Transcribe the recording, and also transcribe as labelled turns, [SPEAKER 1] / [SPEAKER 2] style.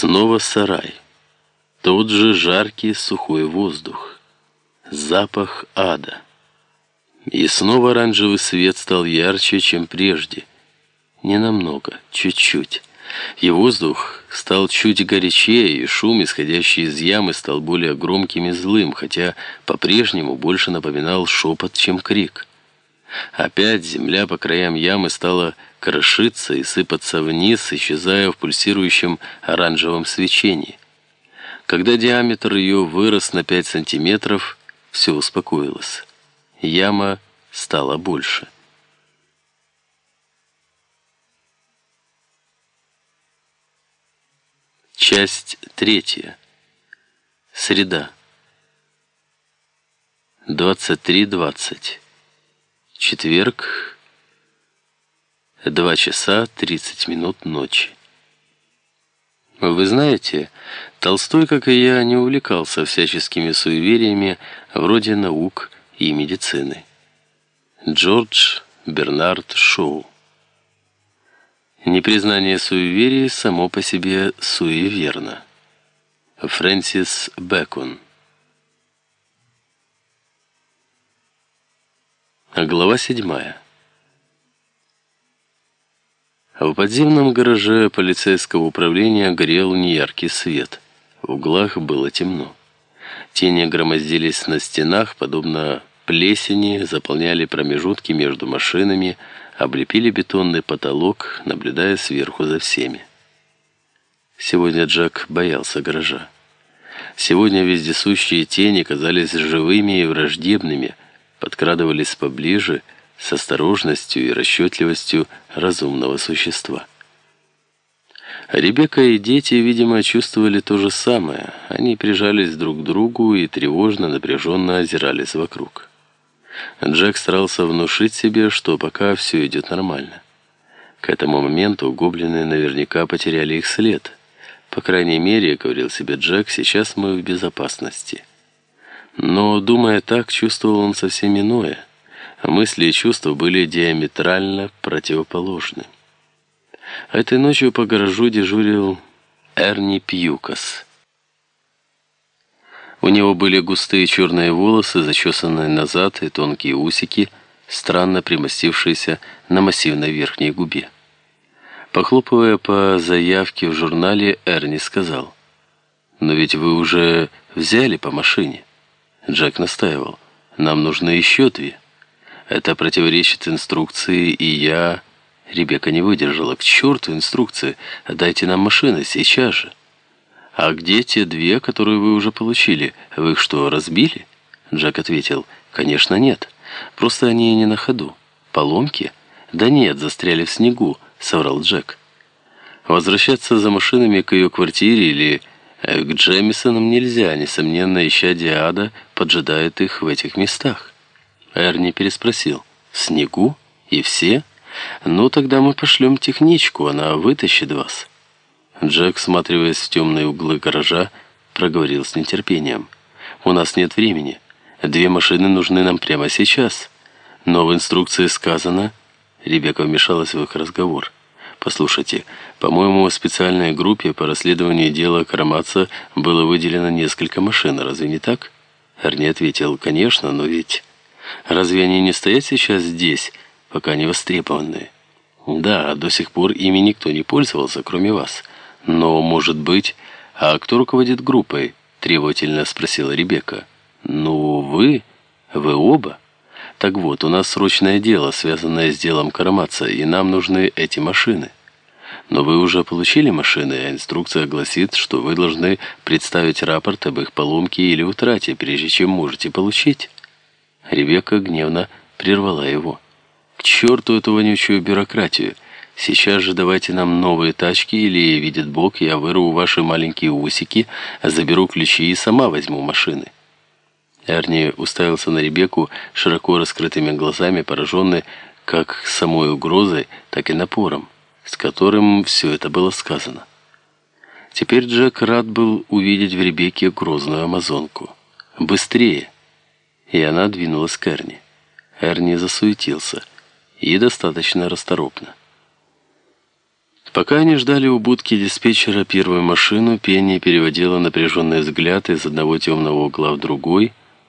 [SPEAKER 1] Снова сарай. Тот же жаркий сухой воздух. Запах ада. И снова оранжевый свет стал ярче, чем прежде. Не намного, чуть-чуть. И воздух стал чуть горячее, и шум, исходящий из ямы, стал более громким и злым, хотя по-прежнему больше напоминал шепот, чем крик. Опять земля по краям ямы стала крошиться и сыпаться вниз, исчезая в пульсирующем оранжевом свечении. Когда диаметр ее вырос на 5 сантиметров, все успокоилось. Яма стала больше. Часть третья. Среда. 23.20. Четверг. 2 часа 30 минут ночи. Вы знаете, Толстой, как и я, не увлекался всяческими суевериями вроде наук и медицины. Джордж Бернард Шоу. Непризнание суеверий само по себе суеверно. Фрэнсис Бэкон. Глава седьмая. В подземном гараже полицейского управления горел неяркий свет. В углах было темно. Тени громоздились на стенах, подобно плесени, заполняли промежутки между машинами, облепили бетонный потолок, наблюдая сверху за всеми. Сегодня Джек боялся гаража. Сегодня вездесущие тени казались живыми и враждебными, подкрадывались поближе, с осторожностью и расчетливостью разумного существа. Ребекка и дети, видимо, чувствовали то же самое. Они прижались друг к другу и тревожно, напряженно озирались вокруг. Джек старался внушить себе, что пока все идет нормально. К этому моменту гоблины наверняка потеряли их след. По крайней мере, говорил себе Джек, сейчас мы в безопасности. Но, думая так, чувствовал он совсем иное – мысли и чувства были диаметрально противоположны. Этой ночью по гаражу дежурил Эрни Пьюкас. У него были густые черные волосы, зачесанные назад, и тонкие усики, странно примостившиеся на массивной верхней губе. Похлопывая по заявке в журнале, Эрни сказал, «Но ведь вы уже взяли по машине». Джек настаивал, «Нам нужны еще две». Это противоречит инструкции, и я... Ребекка не выдержала. К черту инструкции. Дайте нам машины сейчас же. А где те две, которые вы уже получили? Вы их что, разбили? Джек ответил. Конечно, нет. Просто они не на ходу. Поломки? Да нет, застряли в снегу, соврал Джек. Возвращаться за машинами к ее квартире или э, к Джемисонам нельзя. Несомненно, ища Диада поджидает их в этих местах. Эрни переспросил. «В снегу? И все? Ну, тогда мы пошлем техничку, она вытащит вас». Джек, всматриваясь в темные углы гаража, проговорил с нетерпением. «У нас нет времени. Две машины нужны нам прямо сейчас. Но в инструкции сказано...» Ребекка вмешалась в их разговор. «Послушайте, по-моему, специальной группе по расследованию дела Карамаца было выделено несколько машин, разве не так?» Эрни ответил, «Конечно, но ведь...» Разве они не стоят сейчас здесь, пока не востребованные? Да, до сих пор ими никто не пользовался, кроме вас. Но, может быть... А кто руководит группой? Требовательно спросила Ребекка. Ну, вы? Вы оба? Так вот, у нас срочное дело, связанное с делом Карамаца, и нам нужны эти машины. Но вы уже получили машины, а инструкция гласит, что вы должны представить рапорт об их поломке или утрате, прежде чем можете получить. Ребекка гневно прервала его. «К черту эту вонючую бюрократию! Сейчас же давайте нам новые тачки, или, видит Бог, я вырву ваши маленькие усики, заберу ключи и сама возьму машины». Эрни уставился на Ребекку широко раскрытыми глазами, пораженный как самой угрозой, так и напором, с которым все это было сказано. Теперь Джек рад был увидеть в Ребекке грозную амазонку. «Быстрее!» И она двинулась к Эрни. Эрни засуетился, и достаточно расторопно. Пока они ждали у будки диспетчера первую машину, Пенни переводила напряженный взгляд из одного темного угла в другой,